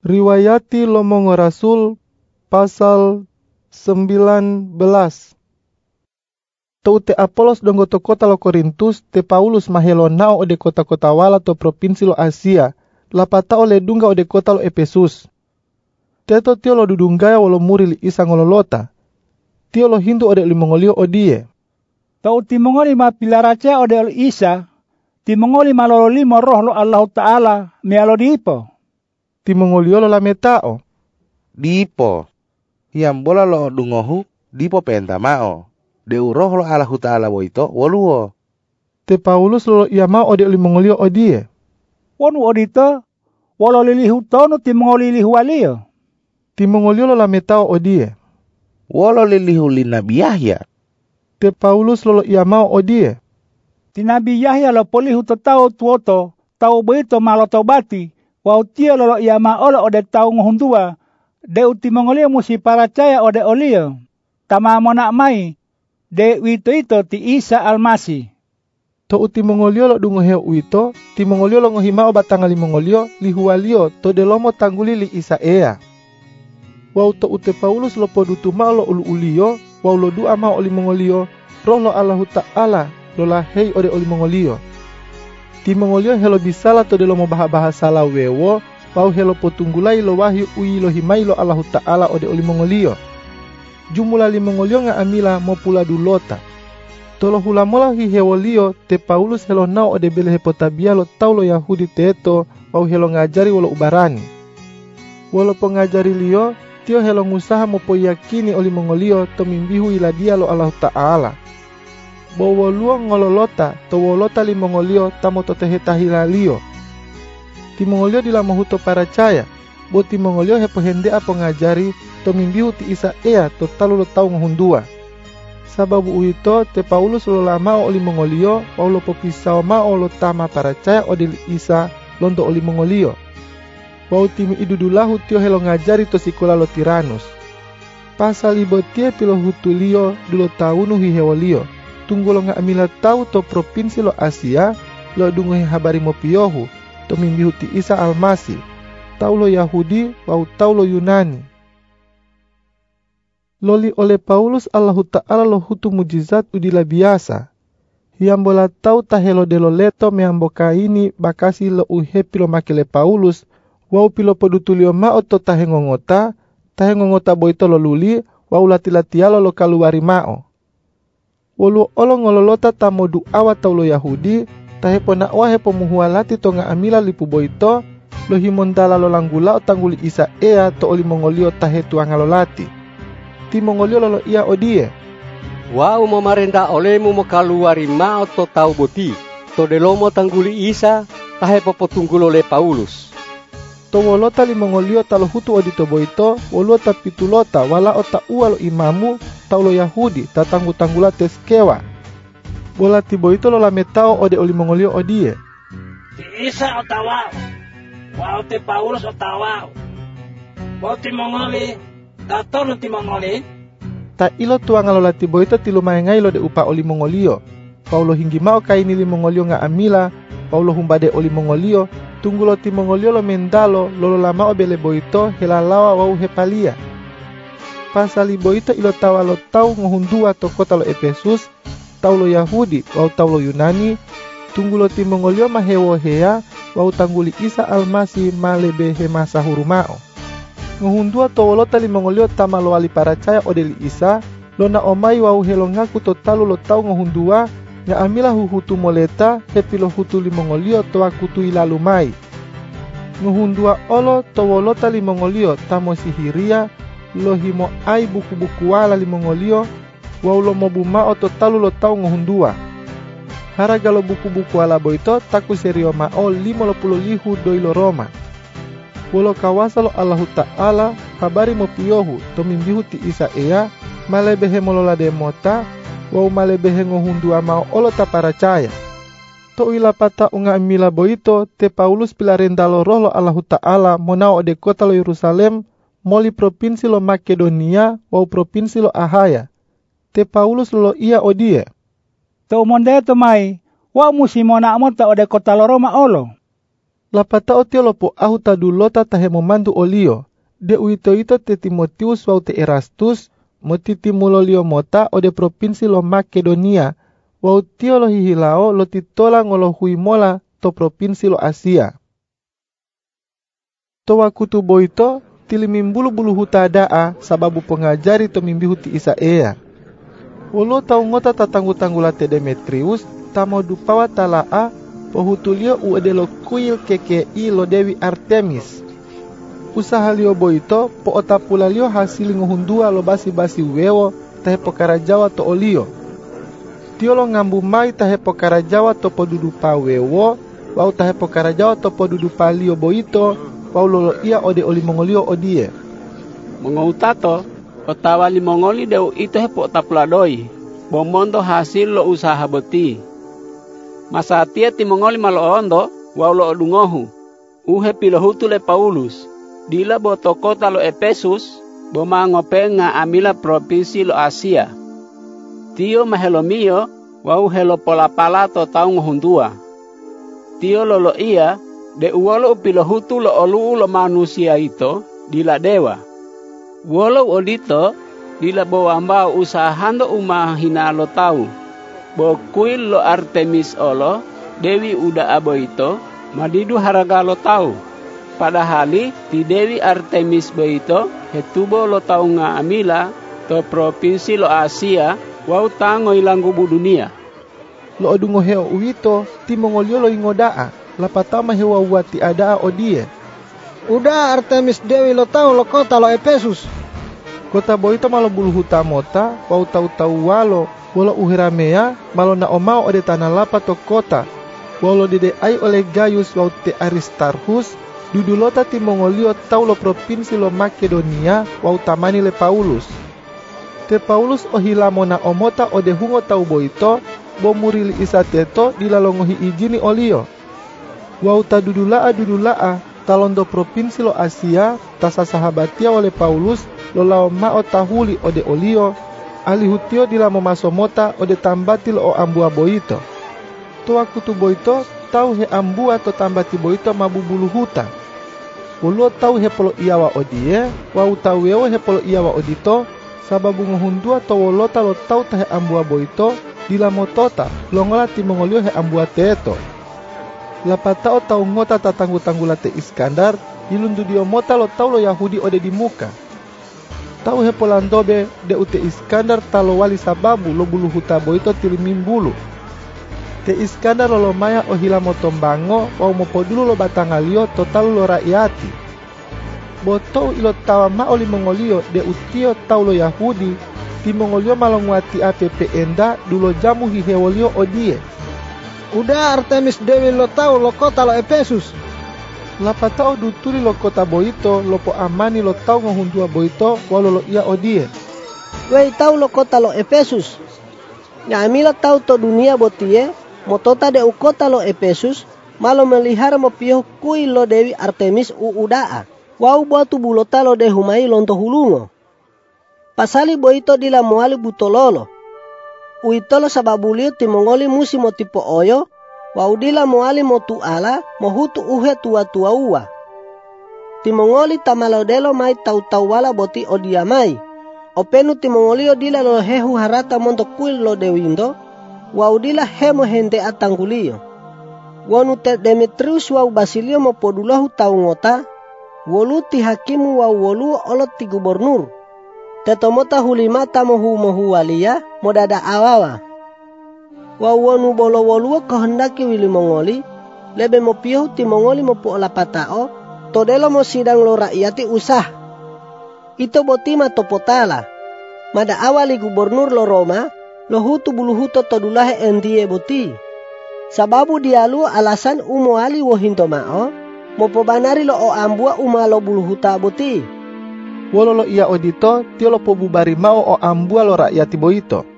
Riwayati Lomongo Rasul pasal 19. Tau te Apolos dongo to kota lo Korintus, te Paulus mahelo nao ode kota-kota wala to provinsi lo Asia, lapata ole dunga ode kota lo Epesus. Teto tio lo dudunggaya walo muri li isa ngololota. Tio lo hindu ode limongolio odie. Tau timongoli ma pilaraca ode ol isa, timongoli ma lolo limo roh lo Allah Ta'ala, mialo dipo. Timongolio lo lametao. Dipo. Yang bola lo dungohu, dipo penta mao. Deu roh lo Allah Ta'ala boito, waluo. Te Paulus lo ia mau ode limongolio odie. Wonu odito, walo lilihu tonu timongoli lihu walio. Timongolio lo lametao odie. Walo lilihu lina Yahya. Te Paulus lo ia mau odie. Ti Nabi Yahya lo polihu to tau tuoto, tau boito malo tobati, wau tia lo ia ma olo ode tau ngohundua, de uti mongolio musi paracaya ode olio. Tama mona mai, de wito ito ti Isa Almasi. To uti mongolio lo dungo heo uito, ti mongolio lo ngohimao batangali mongolio, lihualio to delomo tangguli li isa ea. Wau to ute Paulus lo podutu mau lo ulu ulio, wau lo dua mau oli mongolio, roh lo Allahu Ta'ala lo lahei ode oli mongolio. Ti mongolio helo bisala to delomo baha-baha la wewo, wau helo potunggulai lo wahyu ui lo himai lo Allahu Ta'ala ode oli mongolio. Jumula li mongolio nga amila mo pula dulota. Tolo hula mola hi hewolio te Paulus helo nao ode bele hepotabia lo tau lo Yahudi teto wau helo ngajari walo ubarani. Walo pengajari lio, tio helo ngusaha mo poyakini oli mongolio to mimbihu dia lo Allah Ta'ala. Bowo luo ngololota to wolota li mongolio tamo to teheta lio. Ti mongolio di lamo huto paracaya, bo ti mongolio hepo hende apo ngajari to mimbihu ti isa ea to talu lo tau ngahundua. Sababu uito te Paulus lo lama oli mongolio, paulo popisao ma lo tama paracaya odil isa londo oli mongolio. Wau timi idudulahu tio helo ngajari to sikula lo tiranus. Pasal ibo tie pilo hutulio dulo taunu hihewolio. Tunggu lo nga amila tau to provinsi lo Asia, lo dungu habari mo piyohu, to mimbihu ti Isa Almasi, tau lo Yahudi, wau tau lo Yunani. Loli oleh Paulus Allahu Ta'ala lo hutu mujizat udila biasa. Hiambola tau tahelo delo leto meambo kaini bakasi lo uhe pilo makele Paulus, wau pilo podutulio mao to tahe ngongota, tahe ngongota boito lo luli, wau lati-latialo lo kaluari mao. Wolu olo ngololota tamo duawa tau lo Yahudi, tahe pona wa hepo muhualati to nga amila lipu boito, lo himontala lo langgula o tangguli isa ea to oli mongolio tahe tuanga lo lati. Ti mongolio lo ia odie. Wau memarenda olemu mo kaluari mao to tau boti, to delomo tangguli isa, tahe popotunggulo le Paulus. To wolota li mongolio talo hutu odito boito, wolota pitulota wala ota ua lo imamu, tau lo Yahudi tatanggu tanggula teskewa. Bola tibo itu lo lametao ode oli mongolio odie. Ti Isa otawao. Wao te Paulus otawao. Wao ti mongoli. Tatono ti mongoli. Ta ilo tuang alola tibo itu tilu maengai lo de upa oli mongolio. Paulo hinggi mau kaini li mongolio nga amila. Paulo humbade oli mongolio. Tunggu lo ti mongolio lo mendalo lolo lama obele boito helalawa wau hepalia pasal ibo ito ilo tawa lo tau ngohundua to kota lo Efesus, tau lo Yahudi, wau tau lo Yunani, tunggu lo timongolio mahewo hea, wau tangguli isa almasi malebe hemasa hurumao. Ngohundua to wolota limongolio tama lo ali paracaya odeli isa, lo na omai wau helo ngaku to talu lo tau ngohundua, nga amila huhutu moleta, hepi lo hutu limongolio to akutu ilalu mai. Ngohundua olo to wolota limongolio tamo sihiria, lo himo ai buku-buku wala li mongolio wau lo mobu mao to talu lo tau ngohundua. Haraga lo buku-buku wala boito taku serio mao limo lo pulo lihu doi lo Roma. Wolo kawasa lo Allahu Ta'ala habari mo piyohu to mimbihu ti isa ea malebehe molola demota wau malebehe ngohundua mao olo ta paracaya. To ila pata unga mila boito te Paulus pilarendalo roh lo Allahu Ta'ala monao de kota lo Yerusalem moli provinsi lo Makedonia wau provinsi lo Ahaya. Te Paulus lo ia odie. To monde to mai, wa musi mona mo ta ode kota lo Roma olo. Lapatao tio lopo ahu tadulota tahe memandu olio. De uito ito te Timotius wau te Erastus, moti timulolio mota o de provinsi lo Makedonia, wau tio lo hihilao lo titola ngolo hui mola to provinsi lo Asia. To wakutu boito, tili mimbulu bulu huta daa sababu pengajari to mimbihu ti isa ea. Wolo tau ngota tatanggu-tanggula te Demetrius, tamo dupawa talaa pohutulio uedelo kuil KKI lo Dewi Artemis. Usaha lio boito po otapula lio hasili ngohundua lo basi-basi wewo tahe pokara Jawa to olio. Tio lo ngambu mai tahe pokara Jawa to podudupa wewo, wau tahe pokara Jawa to podudupa lio boito, wau lolo ia ode oli mongolio odie. Mengoutato, otawa li mongoli deu ito hepo tapula doi, bomondo hasil lo usaha beti. Masa tia ti mongoli malo ondo, wau lo dungohu, uhe pilohutu le Paulus, dila boto kota lo Epesus, bomangope nga amila provinsi lo Asia. Tio mahelomio, wau helo pola pala to tau ngohundua. Tio lolo ia, de uolo pilohutu lo olu lo manusia ito, dila dewa. Wolo odito, dila amba usahando umahina lo tau. Bo kuil lo Artemis olo, dewi uda abo ito, madidu haraga lo tau. Padahali ti dewi Artemis boito hetubo lo tau nga amila to provinsi lo Asia wau tango ilang gubu dunia. Lo odungo heo uito, ti mongolio lo ingodaa, lapatama hewa wati adaa odie. Udah Artemis Dewi lo tahu lo kota lo Efesus. Kota boito malo bulu huta mota, wau tau-tau walo, walo uhiramea, malo na omao ode tanah lapa to kota. Walo dede ai oleh Gaius wau te Aristarchus, dudulota ti Mongolio tau lo provinsi lo Makedonia, wau tamani le Paulus. Te Paulus ohilamo na omota ode hungo tau boito, bo murili isa teto dilalongohi ijini olio. Wau ta dudulaa dudulaa, talondo provinsi lo Asia, tasa sahabatia oleh Paulus, lo lao mao tahuli ode olio, alihutio dila momasomota ode tambati lo o ambua boito. Tua kutu boito, tau he ambua to tambati boito mabubulu huta. Ulo tau he polo iawa odie, wau tau he polo iawa odito, sababu ngohundua to wolota lo tau tahe ambua boito, dila motota, longola ti mongolio he ambua teto. Lapatao tau ngota tatanggu-tanggula te Iskandar, ilundu dio mota lo tau lo Yahudi ode di muka. Tau he polandobe de ute Iskandar talo wali sababu lo bulu huta boito tilimin bulu. Te Iskandar lo maya o hila motombango wau mopodulu lo batangalio total lo rakyati. Botou ilo tawa ma oli mongolio de utio tau lo Yahudi, ti mongolio malongwati app enda dulo jamu hihewolio odie. Udah Artemis Dewi lo tahu lo kota lo Efesus. Lapatao dutuli lo kota boito, lopo amani lo tau ngohundua boito, walo lo ia odie. Wei tahu lo kota lo Efesus. Nyamila tahu to dunia botie, motota de u kota lo Efesus, malo melihara mo pio kui lo Dewi Artemis u udaa. Wau batu bulota lo de humai lonto hulungo. Pasali boito dila moali butololo. Uitolo sababulio timongoli musi mo tipo oyo, waudila moali mo tuala, mohutu uhe tua tua ua. Timongoli tamalodelo mai tau tau wala boti odia mai. Openu timongolio dila lo hehu harata monto kuil lo dewindo, waudila hemo hente atangulio. Wonu te Demetrius wau Basilio mo podulahu tau ngota, wolu ti hakimu wau wolu olot ti gubernur. Tetomota hulimata mohu mohu walia modada awawa. Wawonu bolo woluo kehendaki wili mongoli, lebe mo pihu ti mongoli mo po patao, todelo mo sidang lo rakyati usah. Ito botima topotala. Mada awali gubernur lo Roma, lo hutu bulu huto todulahe endie boti. Sababu dialu alasan umuali wohinto mao, mo pobanari lo o ambua umalo bulu huta boti Wolo lo ia odito, tio lo pobubari mau o ambua lo rakyati boito.